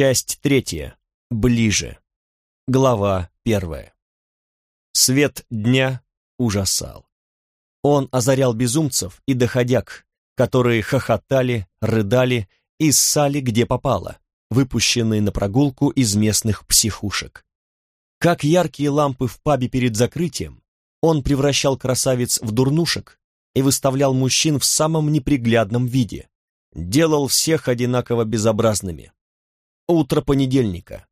Часть третья. Ближе. Глава первая. Свет дня ужасал. Он озарял безумцев и доходяг, которые хохотали, рыдали и ссали где попало, выпущенные на прогулку из местных психушек. Как яркие лампы в пабе перед закрытием, он превращал красавиц в дурнушек и выставлял мужчин в самом неприглядном виде, делал всех одинаково безобразными. Утро понедельника.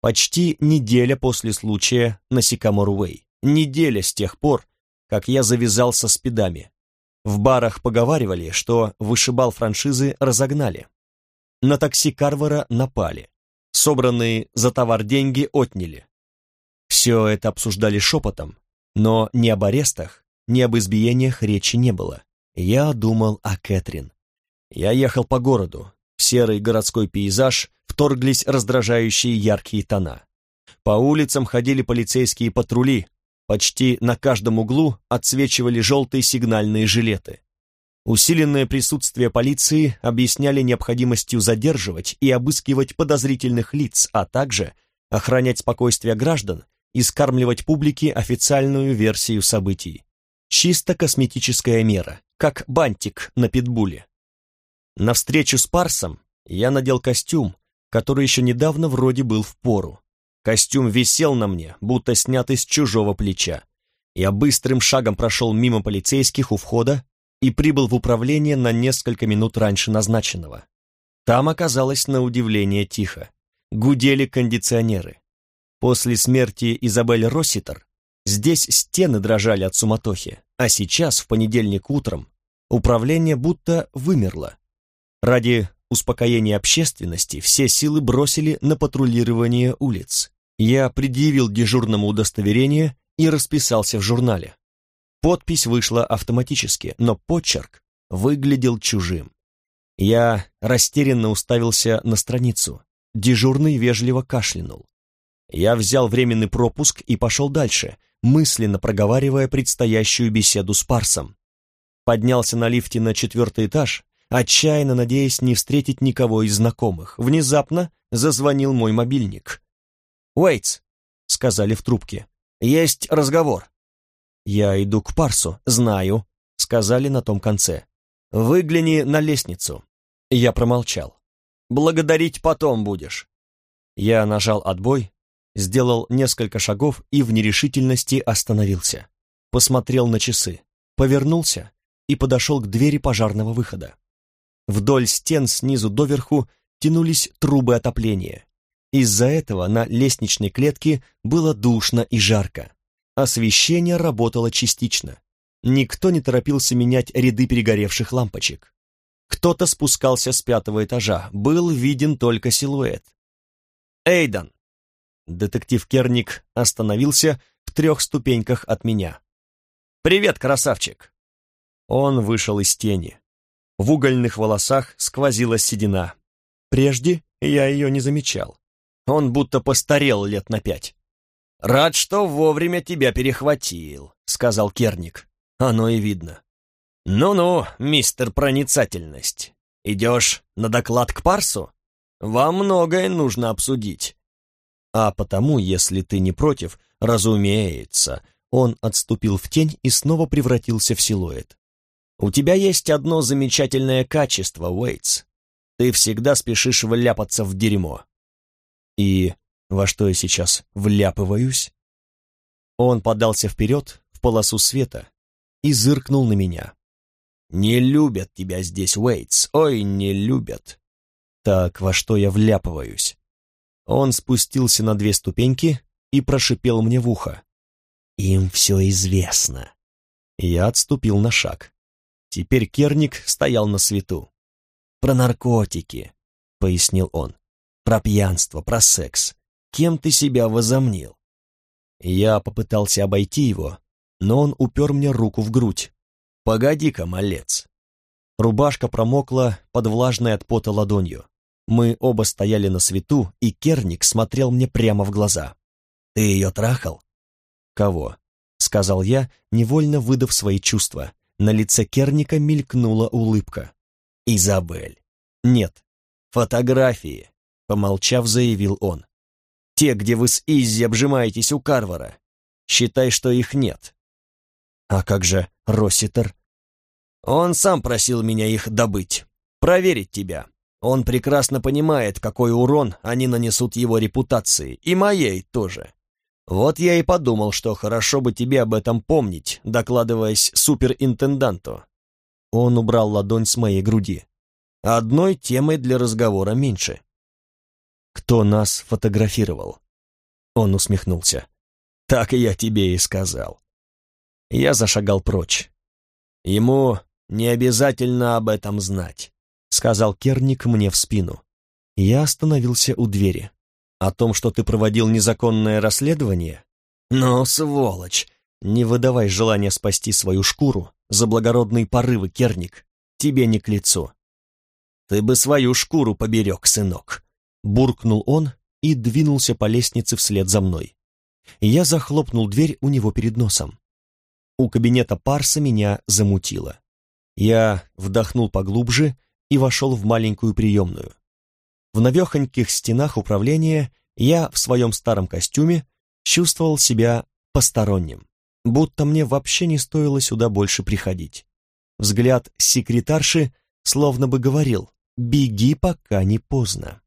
Почти неделя после случая на Сикамор-Уэй. Неделя с тех пор, как я завязался с педами. В барах поговаривали, что вышибал франшизы разогнали. На такси Карвара напали. Собранные за товар деньги отняли. Все это обсуждали шепотом, но ни об арестах, ни об избиениях речи не было. Я думал о Кэтрин. Я ехал по городу. Серый городской пейзаж вторглись раздражающие яркие тона. По улицам ходили полицейские патрули. Почти на каждом углу отсвечивали желтые сигнальные жилеты. Усиленное присутствие полиции объясняли необходимостью задерживать и обыскивать подозрительных лиц, а также охранять спокойствие граждан и скармливать публике официальную версию событий. Чисто косметическая мера, как бантик на питбуле. На встречу с Парсом я надел костюм, который еще недавно вроде был в пору. Костюм висел на мне, будто снят из чужого плеча. Я быстрым шагом прошел мимо полицейских у входа и прибыл в управление на несколько минут раньше назначенного. Там оказалось на удивление тихо. Гудели кондиционеры. После смерти Изабель Росситер здесь стены дрожали от суматохи, а сейчас, в понедельник утром, управление будто вымерло. Ради успокоения общественности все силы бросили на патрулирование улиц. Я предъявил дежурному удостоверение и расписался в журнале. Подпись вышла автоматически, но почерк выглядел чужим. Я растерянно уставился на страницу. Дежурный вежливо кашлянул. Я взял временный пропуск и пошел дальше, мысленно проговаривая предстоящую беседу с Парсом. Поднялся на лифте на четвертый этаж, отчаянно надеясь не встретить никого из знакомых. Внезапно зазвонил мой мобильник. «Уэйтс», — сказали в трубке, — «есть разговор». «Я иду к Парсу, знаю», — сказали на том конце. «Выгляни на лестницу». Я промолчал. «Благодарить потом будешь». Я нажал отбой, сделал несколько шагов и в нерешительности остановился. Посмотрел на часы, повернулся и подошел к двери пожарного выхода. Вдоль стен снизу доверху тянулись трубы отопления. Из-за этого на лестничной клетке было душно и жарко. Освещение работало частично. Никто не торопился менять ряды перегоревших лампочек. Кто-то спускался с пятого этажа, был виден только силуэт. «Эйдан!» Детектив Керник остановился в трех ступеньках от меня. «Привет, красавчик!» Он вышел из тени. В угольных волосах сквозила седина. Прежде я ее не замечал. Он будто постарел лет на пять. «Рад, что вовремя тебя перехватил», — сказал Керник. «Оно и видно». «Ну-ну, мистер Проницательность, идешь на доклад к Парсу? Вам многое нужно обсудить. А потому, если ты не против, разумеется, он отступил в тень и снова превратился в силуэт. У тебя есть одно замечательное качество, Уэйтс. Ты всегда спешишь вляпаться в дерьмо. И во что я сейчас вляпываюсь? Он подался вперед в полосу света и зыркнул на меня. «Не любят тебя здесь, Уэйтс, ой, не любят». Так, во что я вляпываюсь? Он спустился на две ступеньки и прошипел мне в ухо. «Им все известно». Я отступил на шаг. Теперь Керник стоял на свету. «Про наркотики», — пояснил он. «Про пьянство, про секс. Кем ты себя возомнил?» Я попытался обойти его, но он упер мне руку в грудь. «Погоди-ка, малец». Рубашка промокла под влажной от пота ладонью. Мы оба стояли на свету, и Керник смотрел мне прямо в глаза. «Ты ее трахал?» «Кого?» — сказал я, невольно выдав свои чувства. На лице Керника мелькнула улыбка. «Изабель». «Нет». «Фотографии». помолчав, заявил он. «Те, где вы с Иззи обжимаетесь у Карвара. Считай, что их нет». «А как же Росситер?» «Он сам просил меня их добыть, проверить тебя. Он прекрасно понимает, какой урон они нанесут его репутации, и моей тоже. Вот я и подумал, что хорошо бы тебе об этом помнить, докладываясь суперинтенданту». Он убрал ладонь с моей груди. «Одной темой для разговора меньше». «Кто нас фотографировал?» Он усмехнулся. «Так я тебе и сказал». Я зашагал прочь. Ему не обязательно об этом знать сказал Керник мне в спину. Я остановился у двери. О том, что ты проводил незаконное расследование? Ну, сволочь! Не выдавай желания спасти свою шкуру за благородные порывы, Керник. Тебе не к лицу. Ты бы свою шкуру поберег, сынок. Буркнул он и двинулся по лестнице вслед за мной. Я захлопнул дверь у него перед носом. У кабинета Парса меня замутило. Я вдохнул поглубже и вошел в маленькую приемную. В навехоньких стенах управления я в своем старом костюме чувствовал себя посторонним, будто мне вообще не стоило сюда больше приходить. Взгляд секретарши словно бы говорил «беги, пока не поздно».